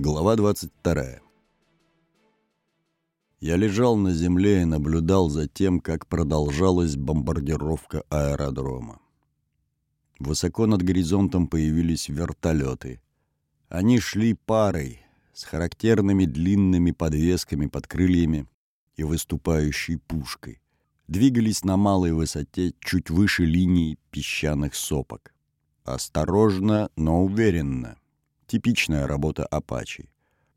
Глава 22. Я лежал на земле и наблюдал за тем, как продолжалась бомбардировка аэродрома. Высоко над горизонтом появились вертолеты. Они шли парой, с характерными длинными подвесками под крыльями и выступающей пушкой. Двигались на малой высоте, чуть выше линии песчаных сопок. Осторожно, но уверенно — Типичная работа «Апачи».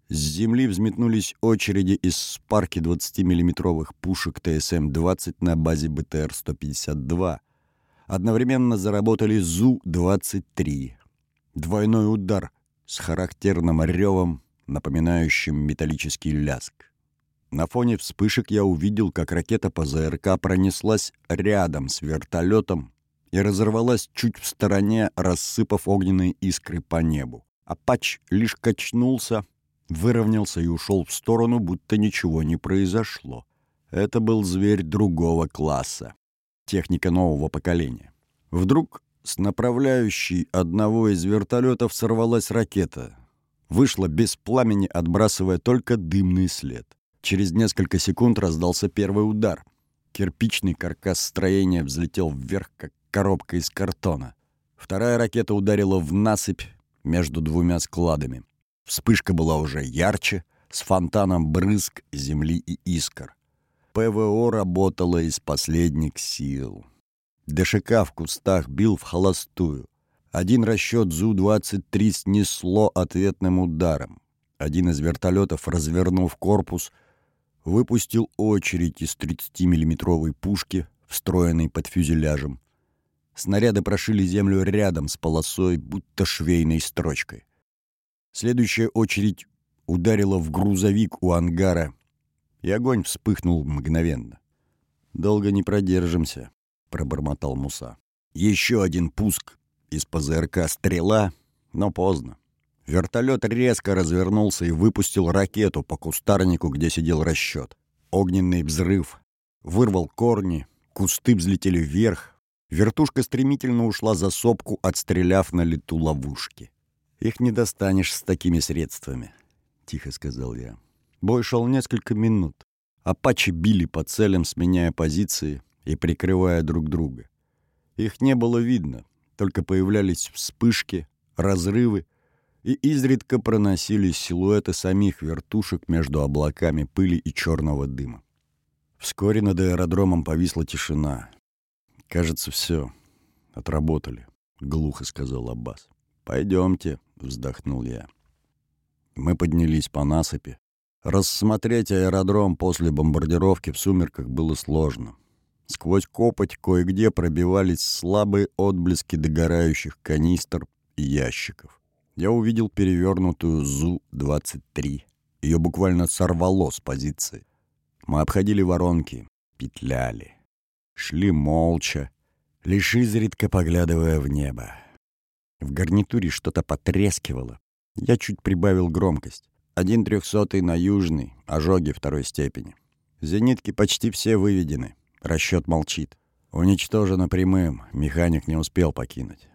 С земли взметнулись очереди из спарки 20-миллиметровых пушек ТСМ-20 на базе БТР-152. Одновременно заработали ЗУ-23. Двойной удар с характерным ревом, напоминающим металлический ляск. На фоне вспышек я увидел, как ракета по ЗРК пронеслась рядом с вертолетом и разорвалась чуть в стороне, рассыпав огненные искры по небу. Апач лишь качнулся, выровнялся и ушел в сторону, будто ничего не произошло. Это был зверь другого класса, техника нового поколения. Вдруг с направляющей одного из вертолетов сорвалась ракета. Вышла без пламени, отбрасывая только дымный след. Через несколько секунд раздался первый удар. Кирпичный каркас строения взлетел вверх, как коробка из картона. Вторая ракета ударила в насыпь, между двумя складами. Вспышка была уже ярче, с фонтаном брызг, земли и искр. ПВО работало из последних сил. ДШК в кустах бил в холостую. Один расчет ЗУ-23 снесло ответным ударом. Один из вертолетов, развернув корпус, выпустил очередь из 30-миллиметровой пушки, встроенной под фюзеляжем. Снаряды прошили землю рядом с полосой, будто швейной строчкой. Следующая очередь ударила в грузовик у ангара, и огонь вспыхнул мгновенно. «Долго не продержимся», — пробормотал Муса. Еще один пуск из ПЗРК «Стрела», но поздно. Вертолет резко развернулся и выпустил ракету по кустарнику, где сидел расчет. Огненный взрыв вырвал корни, кусты взлетели вверх, Вертушка стремительно ушла за сопку, отстреляв на лету ловушки. «Их не достанешь с такими средствами», — тихо сказал я. Бой шел несколько минут. Апачи били по целям, сменяя позиции и прикрывая друг друга. Их не было видно, только появлялись вспышки, разрывы, и изредка проносились силуэты самих вертушек между облаками пыли и черного дыма. Вскоре над аэродромом повисла тишина. «Кажется, все. Отработали», — глухо сказал Аббас. «Пойдемте», — вздохнул я. Мы поднялись по насыпи. Рассмотреть аэродром после бомбардировки в сумерках было сложно. Сквозь копоть кое-где пробивались слабые отблески догорающих канистр и ящиков. Я увидел перевернутую ЗУ-23. Ее буквально сорвало с позиции. Мы обходили воронки, петляли шли молча, лишь изредка поглядывая в небо. В гарнитуре что-то потрескивало. Я чуть прибавил громкость. Один трехсотый на южный, ожоги второй степени. Зенитки почти все выведены. Расчет молчит. Уничтожено прямым, механик не успел покинуть.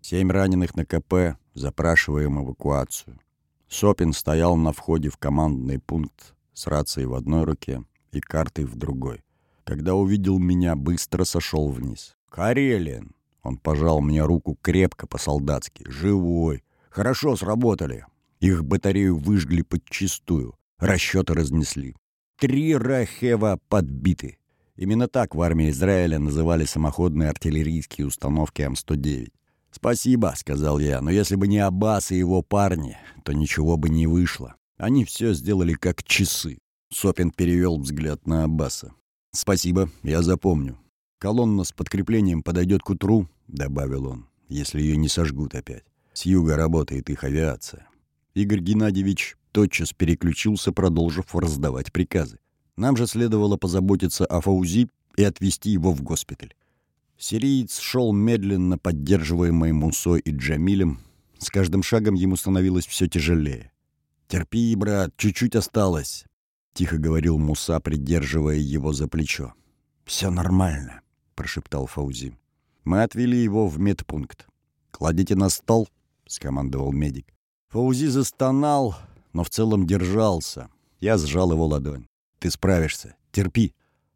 Семь раненых на КП, запрашиваем эвакуацию. Сопин стоял на входе в командный пункт с рацией в одной руке и картой в другой. Когда увидел меня, быстро сошел вниз. «Карелин!» Он пожал мне руку крепко по-солдатски. «Живой! Хорошо сработали!» Их батарею выжгли подчистую. Расчеты разнесли. Три Рахева подбиты. Именно так в армии Израиля называли самоходные артиллерийские установки М-109. «Спасибо», — сказал я, — «но если бы не Аббас и его парни, то ничего бы не вышло. Они все сделали как часы». Сопин перевел взгляд на Аббаса. «Спасибо, я запомню. Колонна с подкреплением подойдет к утру», — добавил он, — «если ее не сожгут опять. С юга работает их авиация». Игорь Геннадьевич тотчас переключился, продолжив раздавать приказы. Нам же следовало позаботиться о Фаузи и отвезти его в госпиталь. Сириец шел медленно, поддерживаемый Мусой и Джамилем. С каждым шагом ему становилось все тяжелее. «Терпи, брат, чуть-чуть осталось. — тихо говорил Муса, придерживая его за плечо. «Все нормально», — прошептал Фаузи. Мы отвели его в медпункт. «Кладите на стол», — скомандовал медик. Фаузи застонал, но в целом держался. Я сжал его ладонь. «Ты справишься. Терпи».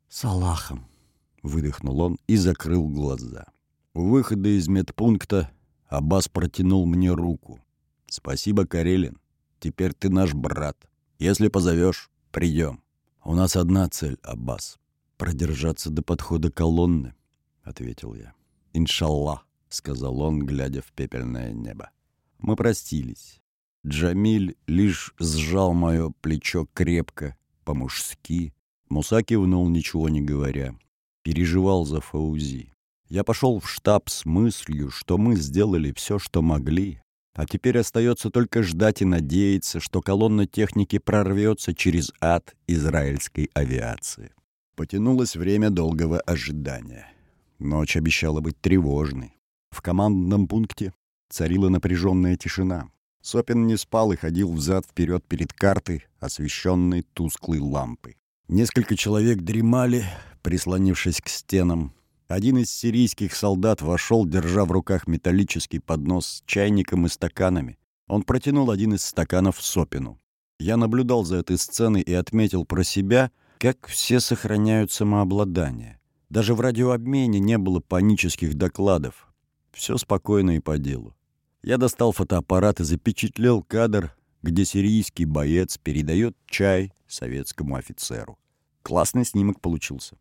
«С Аллахом!» — выдохнул он и закрыл глаза. У выхода из медпункта Аббас протянул мне руку. «Спасибо, Карелин. Теперь ты наш брат. Если позовешь, придем. У нас одна цель, Аббас. Продержаться до подхода колонны», — ответил я. «Иншаллах», — сказал он, глядя в пепельное небо. Мы простились. Джамиль лишь сжал мое плечо крепко, по-мужски. Муса кивнул, ничего не говоря. Переживал за Фаузи. Я пошел в штаб с мыслью, что мы сделали все, что могли. А теперь остается только ждать и надеяться, что колонна техники прорвется через ад израильской авиации. Потянулось время долгого ожидания. Ночь обещала быть тревожной. В командном пункте царила напряженная тишина. Сопин не спал и ходил взад-вперед перед картой, освещенной тусклой лампой. Несколько человек дремали, прислонившись к стенам. Один из сирийских солдат вошел, держа в руках металлический поднос с чайником и стаканами. Он протянул один из стаканов Сопину. Я наблюдал за этой сценой и отметил про себя, как все сохраняют самообладание. Даже в радиообмене не было панических докладов. Все спокойно и по делу. Я достал фотоаппарат и запечатлел кадр, где сирийский боец передает чай советскому офицеру. Классный снимок получился.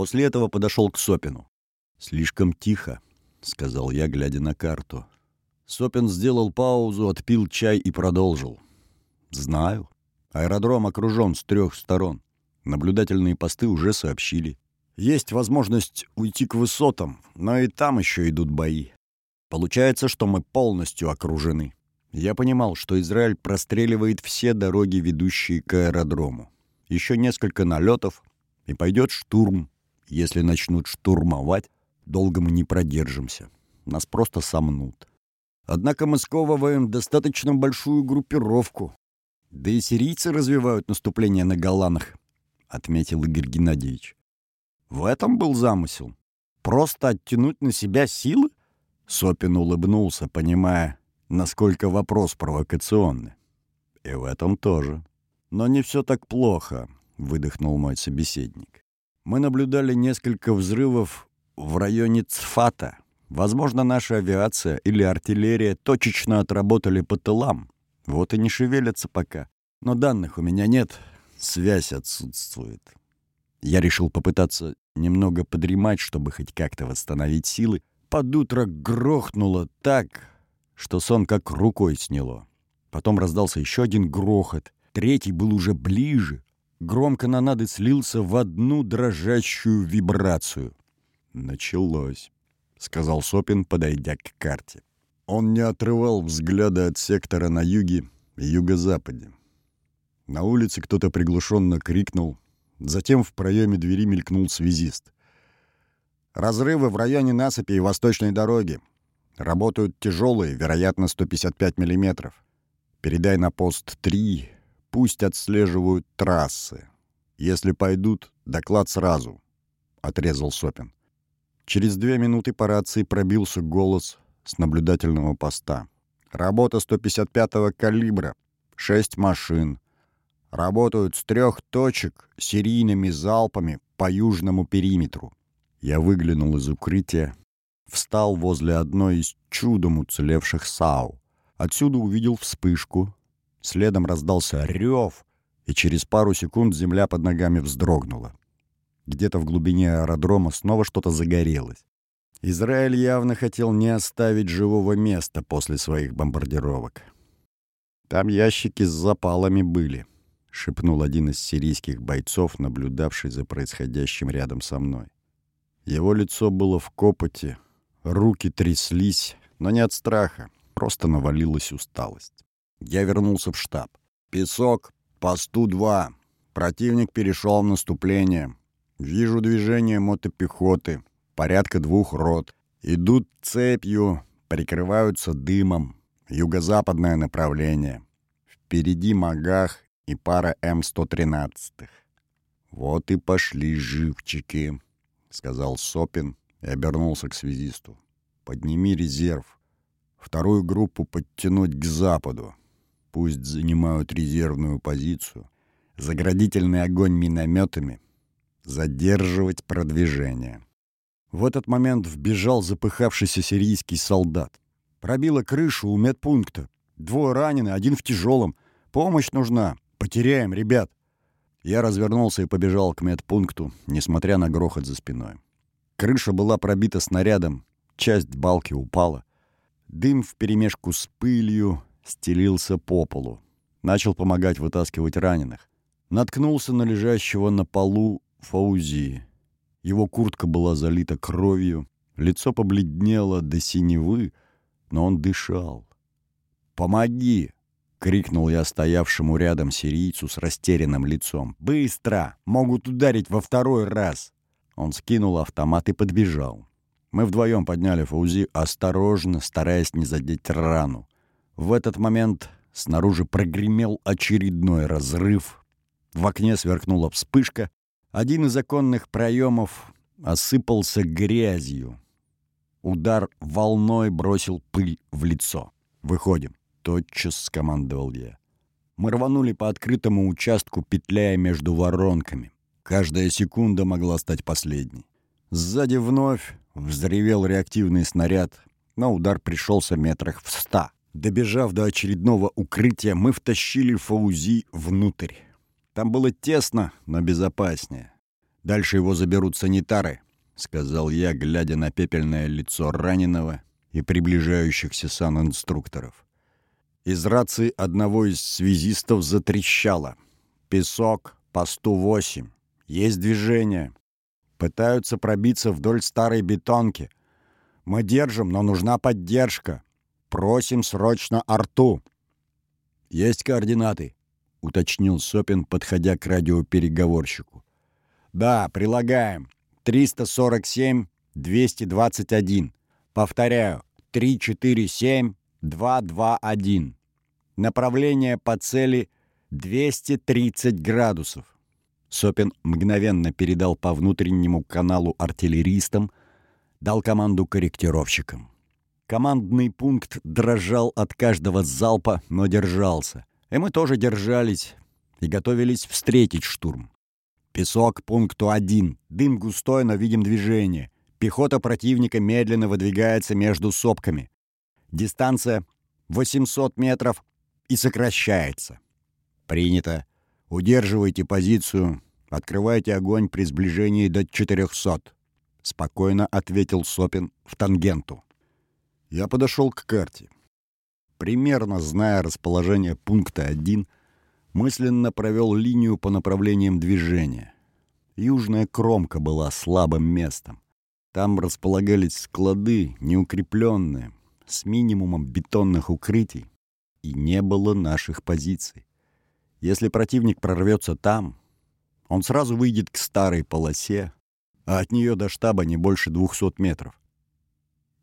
После этого подошел к Сопину. «Слишком тихо», — сказал я, глядя на карту. Сопин сделал паузу, отпил чай и продолжил. «Знаю. Аэродром окружен с трех сторон. Наблюдательные посты уже сообщили. Есть возможность уйти к высотам, но и там еще идут бои. Получается, что мы полностью окружены. Я понимал, что Израиль простреливает все дороги, ведущие к аэродрому. Еще несколько налетов, и пойдет штурм. Если начнут штурмовать, долго мы не продержимся. Нас просто сомнут. Однако мы сковываем достаточно большую группировку. Да и сирийцы развивают наступление на Голландах, отметил Игорь Геннадьевич. В этом был замысел. Просто оттянуть на себя силы? Сопин улыбнулся, понимая, насколько вопрос провокационный. «И в этом тоже. Но не все так плохо», — выдохнул мой собеседник. «Мы наблюдали несколько взрывов в районе Цфата. Возможно, наша авиация или артиллерия точечно отработали по тылам. Вот и не шевелятся пока. Но данных у меня нет, связь отсутствует. Я решил попытаться немного подремать, чтобы хоть как-то восстановить силы, под утро грохнуло так, что сон как рукой сняло. Потом раздался еще один грохот. Третий был уже ближе. Гром канонады слился в одну дрожащую вибрацию. «Началось», — сказал Сопин, подойдя к карте. Он не отрывал взгляда от сектора на юге и юго-западе. На улице кто-то приглушенно крикнул. Затем в проеме двери мелькнул связист. Разрывы в районе насыпи и восточной дороги. Работают тяжелые, вероятно, 155 миллиметров. Передай на пост 3, пусть отслеживают трассы. Если пойдут, доклад сразу», — отрезал Сопин. Через две минуты по рации пробился голос с наблюдательного поста. «Работа 155-го калибра. Шесть машин. Работают с трех точек серийными залпами по южному периметру. Я выглянул из укрытия, встал возле одной из чудом уцелевших САУ. Отсюда увидел вспышку, следом раздался рев, и через пару секунд земля под ногами вздрогнула. Где-то в глубине аэродрома снова что-то загорелось. Израиль явно хотел не оставить живого места после своих бомбардировок. «Там ящики с запалами были», — шепнул один из сирийских бойцов, наблюдавший за происходящим рядом со мной. Его лицо было в копоте, руки тряслись, но не от страха, просто навалилась усталость. Я вернулся в штаб. «Песок, посту 2. Противник перешел в наступление. Вижу движение мотопехоты, порядка двух рот. Идут цепью, прикрываются дымом. Юго-западное направление. Впереди Магах и пара М-113. Вот и пошли живчики. — сказал Сопин и обернулся к связисту. «Подними резерв. Вторую группу подтянуть к западу. Пусть занимают резервную позицию. Заградительный огонь минометами. Задерживать продвижение. В этот момент вбежал запыхавшийся сирийский солдат. Пробила крышу у медпункта. Двое ранены, один в тяжелом. Помощь нужна. Потеряем, ребят. Я развернулся и побежал к медпункту, несмотря на грохот за спиной. Крыша была пробита снарядом, часть балки упала. Дым вперемешку с пылью стелился по полу. Начал помогать вытаскивать раненых. Наткнулся на лежащего на полу Фаузи. Его куртка была залита кровью, лицо побледнело до синевы, но он дышал. «Помоги!» — крикнул я стоявшему рядом сирийцу с растерянным лицом. «Быстро! Могут ударить во второй раз!» Он скинул автомат и подбежал. Мы вдвоем подняли Фаузи, осторожно, стараясь не задеть рану. В этот момент снаружи прогремел очередной разрыв. В окне сверкнула вспышка. Один из оконных проемов осыпался грязью. Удар волной бросил пыль в лицо. «Выходим», — тотчас скомандовал я. Мы рванули по открытому участку, петляя между воронками. Каждая секунда могла стать последней. Сзади вновь взревел реактивный снаряд, но удар пришелся метрах в ста. Добежав до очередного укрытия, мы втащили Фаузи внутрь. Там было тесно, но безопаснее. Дальше его заберут санитары, — сказал я, глядя на пепельное лицо раненого и приближающихся санинструкторов. Из рации одного из связистов затрещало. «Песок, посту 8. Есть движение. Пытаются пробиться вдоль старой бетонки. Мы держим, но нужна поддержка. Просим срочно арту». «Есть координаты», — уточнил Сопин, подходя к радиопереговорщику. «Да, прилагаем. 347-221. Повторяю, 347-221. Направление по цели 230 градусов». Сопин мгновенно передал по внутреннему каналу артиллеристам, дал команду корректировщикам. Командный пункт дрожал от каждого залпа, но держался. И мы тоже держались и готовились встретить штурм. Песок пункту 1. Дым густой, но видим движение. Пехота противника медленно выдвигается между сопками. Дистанция 800 метров и сокращается. Принято. Удерживайте позицию. Открывайте огонь при сближении до 400. Спокойно ответил Сопин в тангенту. Я подошел к карте. Примерно зная расположение пункта 1, мысленно провел линию по направлениям движения. Южная кромка была слабым местом. Там располагались склады, неукрепленные, с минимумом бетонных укрытий, и не было наших позиций. Если противник прорвется там, он сразу выйдет к старой полосе, а от нее до штаба не больше 200 метров.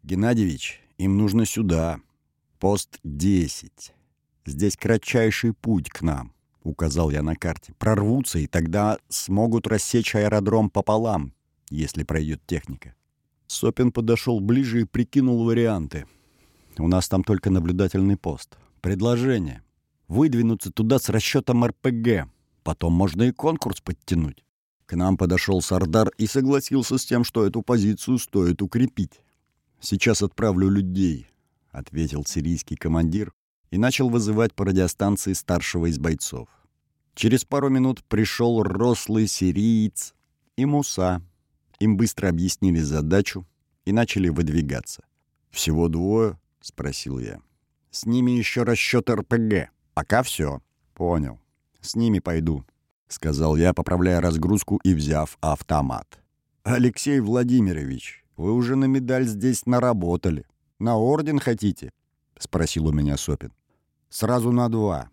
Геннадьевич, им нужно сюда. Пост 10. Здесь кратчайший путь к нам, указал я на карте. Прорвутся, и тогда смогут рассечь аэродром пополам, если пройдет техника. Сопин подошел ближе и прикинул варианты. У нас там только наблюдательный пост. Предложение. Выдвинуться туда с расчетом РПГ. Потом можно и конкурс подтянуть. К нам подошел Сардар и согласился с тем, что эту позицию стоит укрепить. «Сейчас отправлю людей», — ответил сирийский командир и начал вызывать по радиостанции старшего из бойцов. Через пару минут пришел рослый сириец и Муса. Им быстро объяснили задачу и начали выдвигаться. «Всего двое?» — спросил я. «С ними еще расчет РПГ. Пока все». «Понял. С ними пойду», — сказал я, поправляя разгрузку и взяв автомат. «Алексей Владимирович, вы уже на медаль здесь наработали. На орден хотите?» — спросил у меня Сопин. «Сразу на два».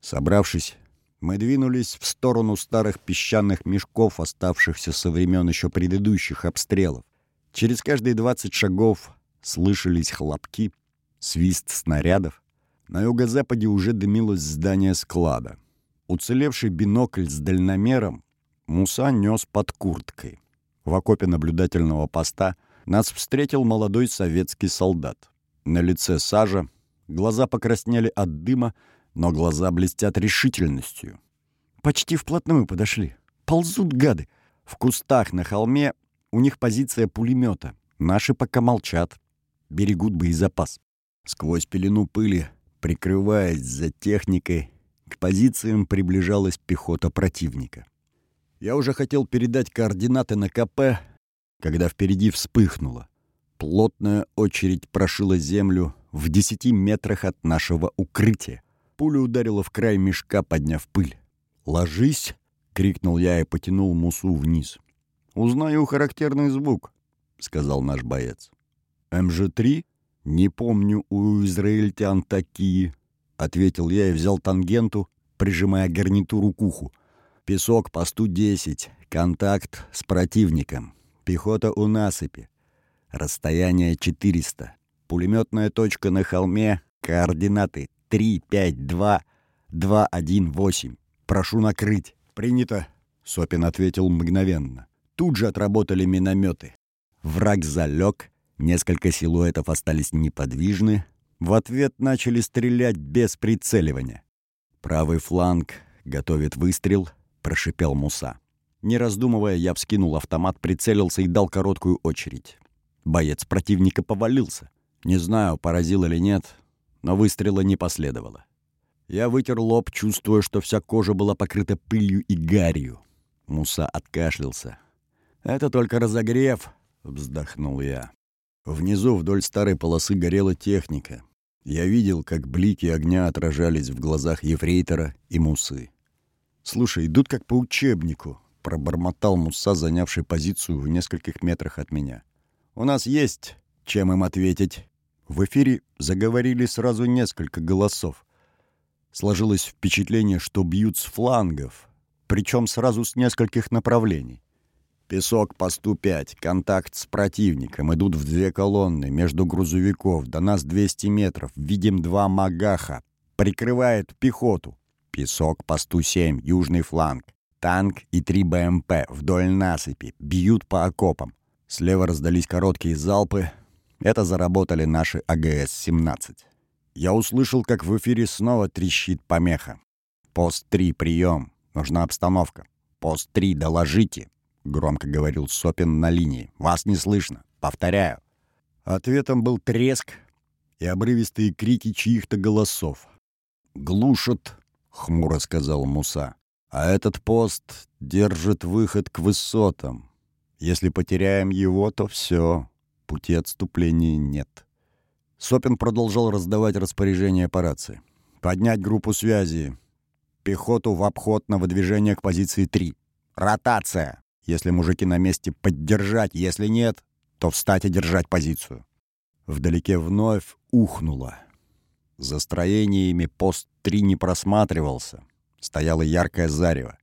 Собравшись, мы двинулись в сторону старых песчаных мешков, оставшихся со времен еще предыдущих обстрелов. Через каждые двадцать шагов слышались хлопки, свист снарядов. На юго-западе уже дымилось здание склада. Уцелевший бинокль с дальномером Муса нес под курткой. В окопе наблюдательного поста — нас встретил молодой советский солдат. На лице сажа, глаза покраснели от дыма, но глаза блестят решительностью. Почти вплотную подошли. Ползут гады. В кустах на холме у них позиция пулемета. Наши пока молчат. Берегут боезапас. Сквозь пелену пыли, прикрываясь за техникой, к позициям приближалась пехота противника. Я уже хотел передать координаты на КП, когда впереди вспыхнуло. Плотная очередь прошила землю в десяти метрах от нашего укрытия. Пуля ударила в край мешка, подняв пыль. «Ложись!» — крикнул я и потянул Мусу вниз. «Узнаю характерный звук», — сказал наш боец. «МЖ-3? Не помню у израильтян такие», — ответил я и взял тангенту, прижимая гарнитуру к уху. «Песок, посту 10, контакт с противником, пехота у насыпи, расстояние 400, пулеметная точка на холме, координаты 352 218. Прошу накрыть». «Принято», — Сопин ответил мгновенно. Тут же отработали минометы. Враг залег, несколько силуэтов остались неподвижны. В ответ начали стрелять без прицеливания. «Правый фланг готовит выстрел», — прошипел Муса. Не раздумывая, я вскинул автомат, прицелился и дал короткую очередь. Боец противника повалился. Не знаю, поразил или нет, но выстрела не последовало. Я вытер лоб, чувствуя, что вся кожа была покрыта пылью и гарью. Муса откашлялся. «Это только разогрев», — вздохнул я. Внизу вдоль старой полосы горела техника. Я видел, как блики огня отражались в глазах ефрейтора и Мусы. «Слушай, идут как по учебнику», — пробормотал Муса, занявший позицию в нескольких метрах от меня. «У нас есть чем им ответить». В эфире заговорили сразу несколько голосов. Сложилось впечатление, что бьют с флангов, причем сразу с нескольких направлений. Песок посту 5, контакт с противником, идут в две колонны, между грузовиков, до нас 200 метров, видим два магаха, прикрывает пехоту. Песок посту 7, южный фланг, танк и три БМП вдоль насыпи, бьют по окопам. Слева раздались короткие залпы, это заработали наши АГС-17. Я услышал, как в эфире снова трещит помеха. «Пост 3, прием. Нужна обстановка. Пост 3, доложите», — громко говорил Сопин на линии. «Вас не слышно. Повторяю». Ответом был треск и обрывистые крики чьих-то голосов. «Глушат», — хмуро сказал Муса. «А этот пост держит выход к высотам. Если потеряем его, то все пути отступления нет. Сопин продолжал раздавать распоряжения по рации. «Поднять группу связи. Пехоту в обход на выдвижение к позиции 3. Ротация. Если мужики на месте, поддержать. Если нет, то встать и держать позицию». Вдалеке вновь ухнуло. За строениями пост 3 не просматривался. Стояло яркое зарево.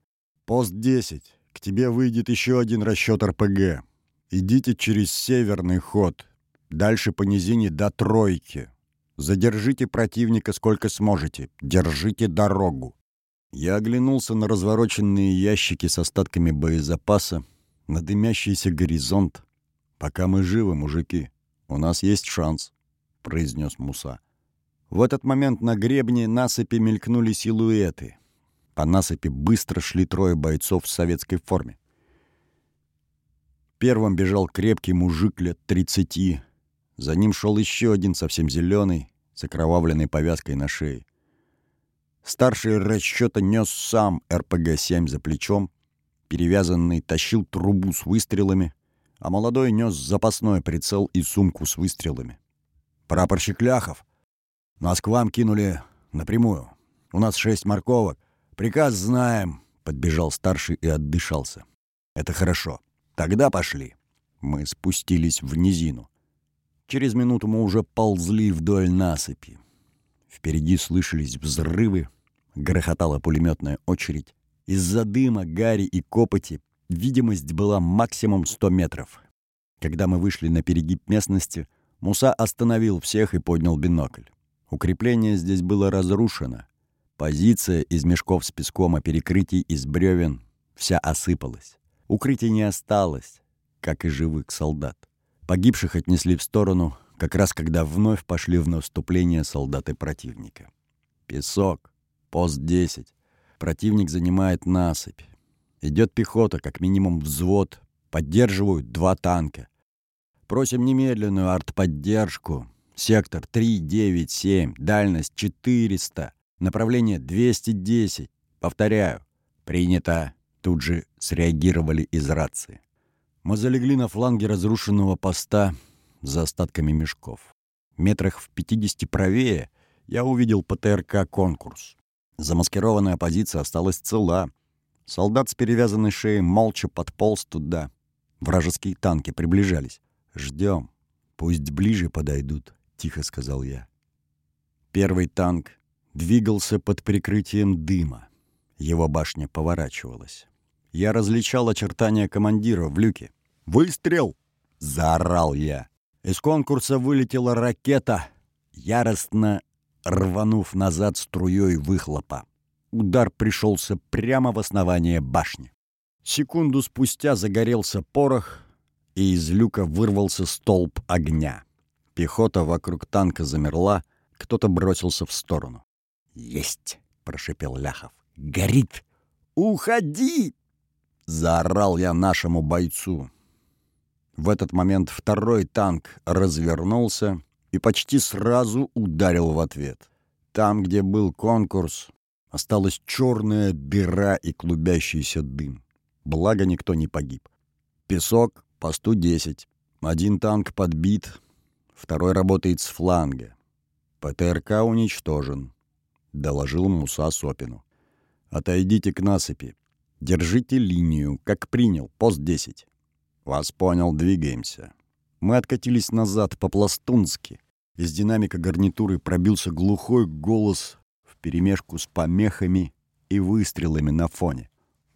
«Пост 10. К тебе выйдет еще один расчет РПГ. Идите через северный ход. Дальше по низине до тройки. Задержите противника сколько сможете. Держите дорогу. Я оглянулся на развороченные ящики с остатками боезапаса, на дымящийся горизонт. «Пока мы живы, мужики, у нас есть шанс», — произнес Муса. В этот момент на гребне насыпи мелькнули силуэты. По насыпи быстро шли трое бойцов в советской форме. Первым бежал крепкий мужик лет тридцати. За ним шел еще один совсем зеленый, с окровавленной повязкой на шее. Старший расчета нес сам РПГ-7 за плечом, перевязанный тащил трубу с выстрелами, а молодой нес запасной прицел и сумку с выстрелами. «Прапорщик Ляхов! Нас к вам кинули напрямую. У нас шесть морковок. Приказ знаем!» — подбежал старший и отдышался. «Это хорошо. Тогда пошли. Мы спустились в низину. Через минуту мы уже ползли вдоль насыпи. Впереди слышались взрывы, грохотала пулеметная очередь. Из-за дыма, гари и копоти видимость была максимум 100 метров. Когда мы вышли на перегиб местности, Муса остановил всех и поднял бинокль. Укрепление здесь было разрушено. Позиция из мешков с песком, а перекрытий из бревен вся осыпалась. Укрытий не осталось, как и живых солдат. Погибших отнесли в сторону, как раз когда вновь пошли в наступление солдаты противника. «Песок», Пост 10. Противник занимает насыпь. Идет пехота, как минимум взвод. Поддерживают два танка. Просим немедленную артподдержку. Сектор 397, дальность 400, направление 210. Повторяю. Принято. Тут же среагировали из рации. Мы залегли на фланге разрушенного поста за остатками мешков. Метрах в 50 правее я увидел ПТРК «Конкурс». Замаскированная позиция осталась цела. Солдат с перевязанной шеей молча подполз туда. Вражеские танки приближались. «Ждем. Пусть ближе подойдут», — тихо сказал я. Первый танк двигался под прикрытием дыма. Его башня поворачивалась. Я различал очертания командира в люке. «Выстрел!» — заорал я. Из конкурса вылетела ракета, яростно рванув назад струей выхлопа. Удар пришелся прямо в основание башни. Секунду спустя загорелся порох, и из люка вырвался столб огня. Пехота вокруг танка замерла, кто-то бросился в сторону. «Есть!» — прошипел Ляхов. «Горит!» «Уходи!» — заорал я нашему бойцу. В этот момент второй танк развернулся и почти сразу ударил в ответ. Там, где был конкурс, осталась черная дыра и клубящийся дым. Благо, никто не погиб. Песок, посту 10. Один танк подбит, второй работает с фланга. ПТРК уничтожен, доложил Муса Сопину. Отойдите к насыпи. Держите линию, как принял, пост 10. Вас понял, двигаемся. Мы откатились назад по-пластунски. Из динамика гарнитуры пробился глухой голос вперемешку с помехами и выстрелами на фоне.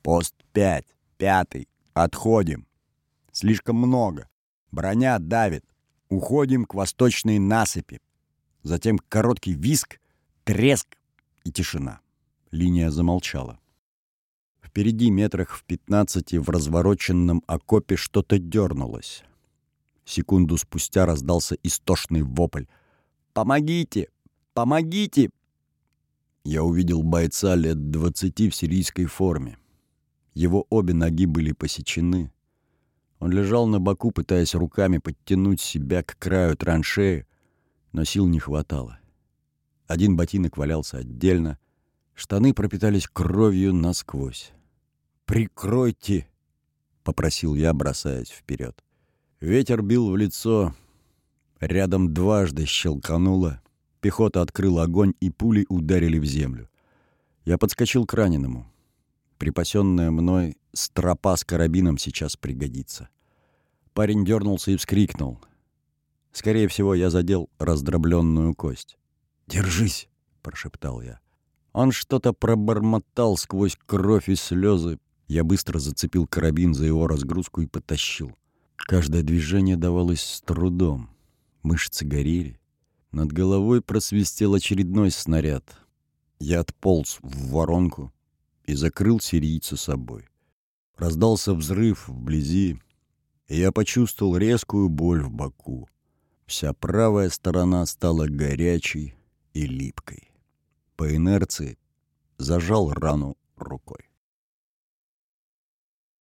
«Пост пять, пятый, отходим. Слишком много. Броня давит. Уходим к восточной насыпи. Затем короткий виск, треск и тишина. Линия замолчала. Впереди метрах в пятнадцати в развороченном окопе что-то дернулось. Секунду спустя раздался истошный вопль. «Помогите! Помогите!» Я увидел бойца лет двадцати в сирийской форме. Его обе ноги были посечены. Он лежал на боку, пытаясь руками подтянуть себя к краю траншеи, но сил не хватало. Один ботинок валялся отдельно, штаны пропитались кровью насквозь. «Прикройте!» — попросил я, бросаясь вперед. Ветер бил в лицо. Рядом дважды щелкануло. Пехота открыла огонь, и пули ударили в землю. Я подскочил к раненому. Припасенная мной стропа с карабином сейчас пригодится. Парень дернулся и вскрикнул. Скорее всего, я задел раздробленную кость. «Держись!» — прошептал я. Он что-то пробормотал сквозь кровь и слезы. Я быстро зацепил карабин за его разгрузку и потащил. Каждое движение давалось с трудом. Мышцы горели. Над головой просвистел очередной снаряд. Я отполз в воронку и закрыл сирийца собой. Раздался взрыв вблизи, и я почувствовал резкую боль в боку. Вся правая сторона стала горячей и липкой. По инерции зажал рану рукой.